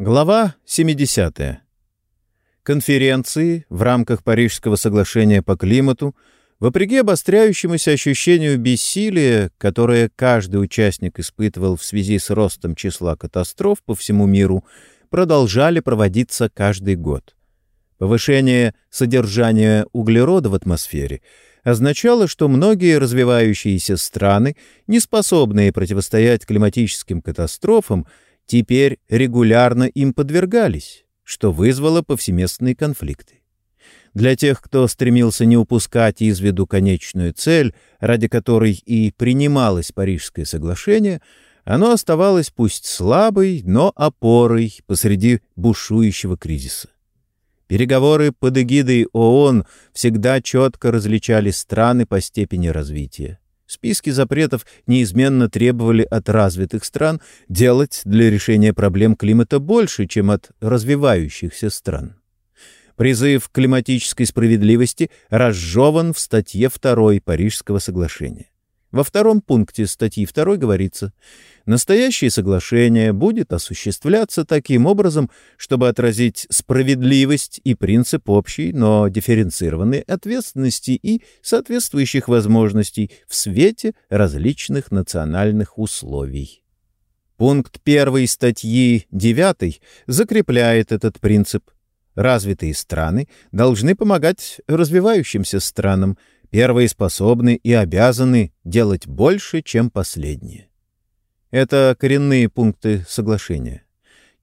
Глава 70. Конференции в рамках Парижского соглашения по климату, вопреки обостряющемуся ощущению бессилия, которое каждый участник испытывал в связи с ростом числа катастроф по всему миру, продолжали проводиться каждый год. Повышение содержания углерода в атмосфере означало, что многие развивающиеся страны, не способные противостоять климатическим катастрофам, теперь регулярно им подвергались, что вызвало повсеместные конфликты. Для тех, кто стремился не упускать из виду конечную цель, ради которой и принималось Парижское соглашение, оно оставалось пусть слабой, но опорой посреди бушующего кризиса. Переговоры под эгидой ООН всегда четко различали страны по степени развития. Списки запретов неизменно требовали от развитых стран делать для решения проблем климата больше, чем от развивающихся стран. Призыв к климатической справедливости разжеван в статье 2 Парижского соглашения. Во втором пункте статьи 2 говорится «Настоящее соглашение будет осуществляться таким образом, чтобы отразить справедливость и принцип общей, но дифференцированной ответственности и соответствующих возможностей в свете различных национальных условий». Пункт 1 статьи 9 закрепляет этот принцип. Развитые страны должны помогать развивающимся странам – Первые способны и обязаны делать больше, чем последние. Это коренные пункты соглашения.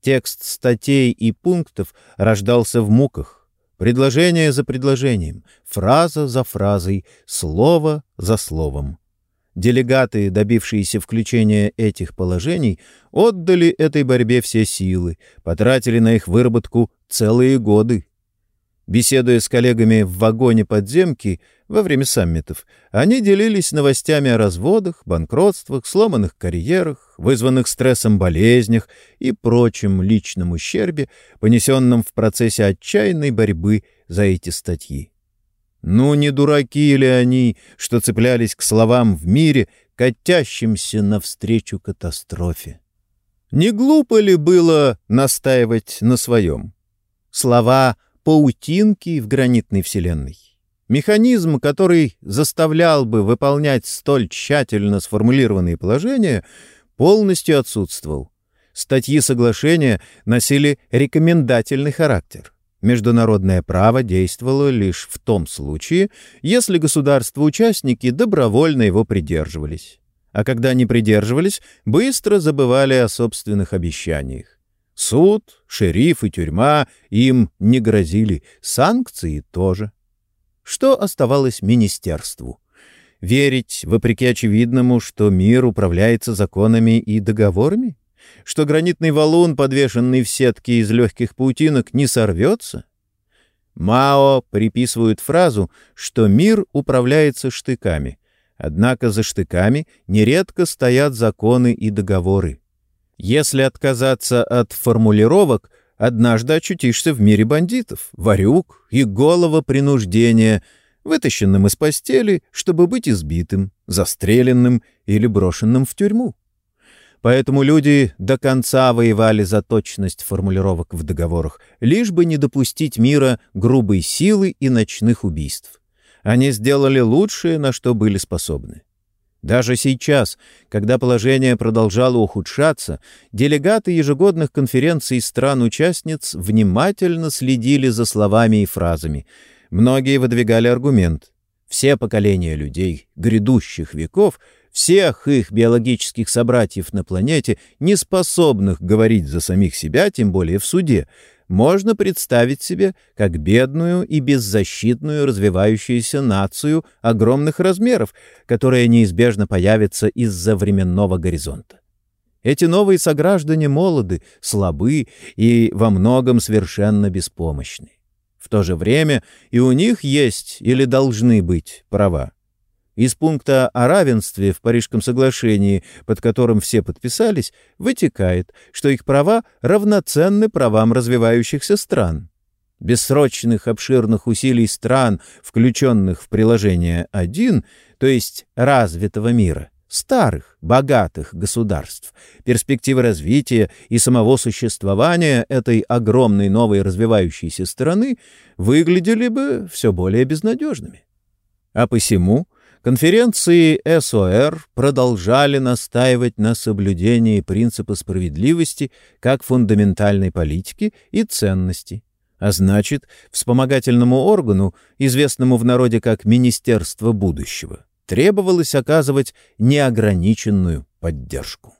Текст статей и пунктов рождался в муках, предложение за предложением, фраза за фразой, слово за словом. Делегаты, добившиеся включения этих положений, отдали этой борьбе все силы, потратили на их выработку целые годы. Беседуя с коллегами в вагоне подземки во время саммитов, они делились новостями о разводах, банкротствах, сломанных карьерах, вызванных стрессом болезнях и прочем личном ущербе, понесенном в процессе отчаянной борьбы за эти статьи. Ну, не дураки ли они, что цеплялись к словам в мире, катящимся навстречу катастрофе? Не глупо ли было настаивать на своем? Слова — паутинки в гранитной вселенной. Механизм, который заставлял бы выполнять столь тщательно сформулированные положения, полностью отсутствовал. Статьи соглашения носили рекомендательный характер. Международное право действовало лишь в том случае, если государства-участники добровольно его придерживались. А когда не придерживались, быстро забывали о собственных обещаниях. Суд, шериф и тюрьма им не грозили, санкции тоже. Что оставалось министерству? Верить, вопреки очевидному, что мир управляется законами и договорами? Что гранитный валун, подвешенный в сетке из легких паутинок, не сорвется? Мао приписывают фразу, что мир управляется штыками. Однако за штыками нередко стоят законы и договоры. Если отказаться от формулировок, однажды очутишься в мире бандитов, варюк и голого принуждения, вытащенным из постели, чтобы быть избитым, застреленным или брошенным в тюрьму. Поэтому люди до конца воевали за точность формулировок в договорах, лишь бы не допустить мира грубой силы и ночных убийств. Они сделали лучшее, на что были способны. Даже сейчас, когда положение продолжало ухудшаться, делегаты ежегодных конференций стран-участниц внимательно следили за словами и фразами. Многие выдвигали аргумент. Все поколения людей грядущих веков, всех их биологических собратьев на планете, не способных говорить за самих себя, тем более в суде, можно представить себе как бедную и беззащитную развивающуюся нацию огромных размеров, которая неизбежно появится из-за временного горизонта. Эти новые сограждане молоды, слабы и во многом совершенно беспомощны. В то же время и у них есть или должны быть права. Из пункта о равенстве в Парижском соглашении, под которым все подписались, вытекает, что их права равноценны правам развивающихся стран. Бессрочных обширных усилий стран, включенных в приложение 1, то есть развитого мира, старых, богатых государств, перспективы развития и самого существования этой огромной новой развивающейся страны выглядели бы все более безнадежными. А посему конференции СОР продолжали настаивать на соблюдении принципа справедливости как фундаментальной политики и ценности, а значит, вспомогательному органу, известному в народе как Министерство будущего, требовалось оказывать неограниченную поддержку.